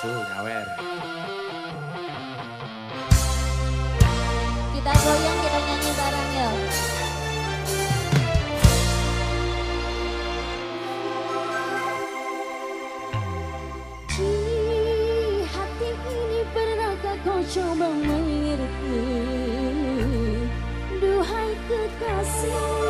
Tuh, nyawer. Kita goyang, kita nyanyi bareng ya. Di hati ini pernahkah kau coba mengerti? Duhai kekasih.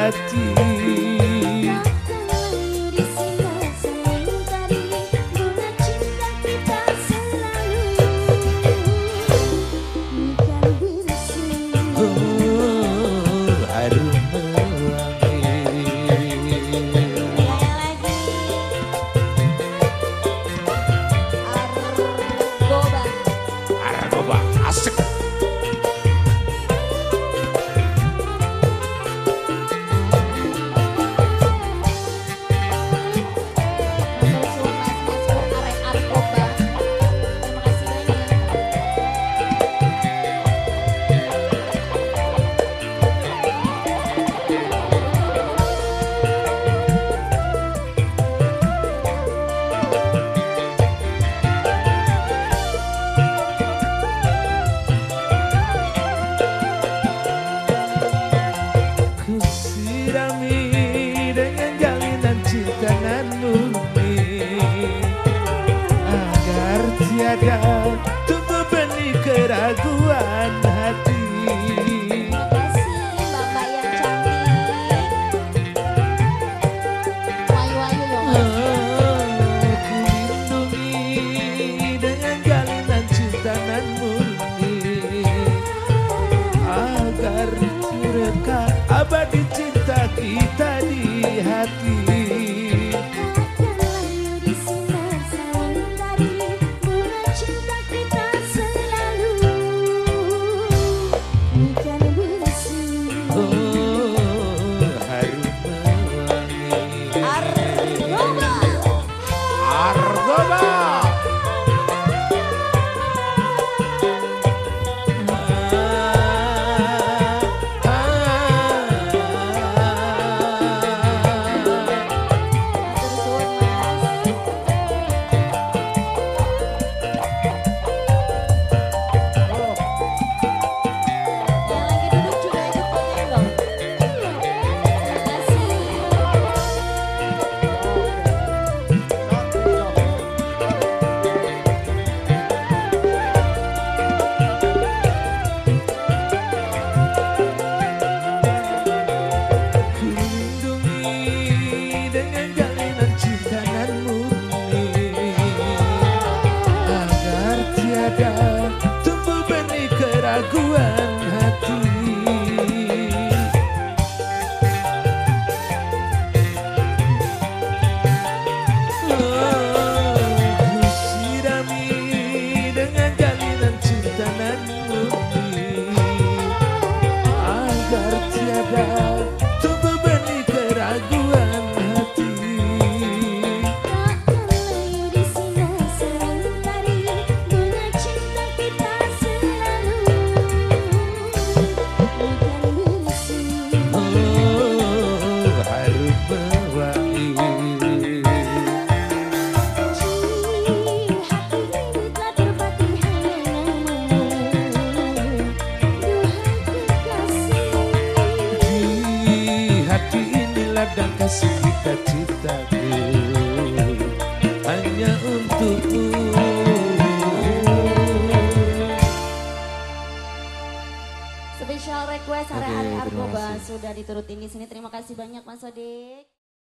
hati benarkah abadi cinta kita? Cita-citaku hanya untukmu. Spesial request Argoba kasih. sudah diturutin di sini. Terima kasih banyak Mas Odik.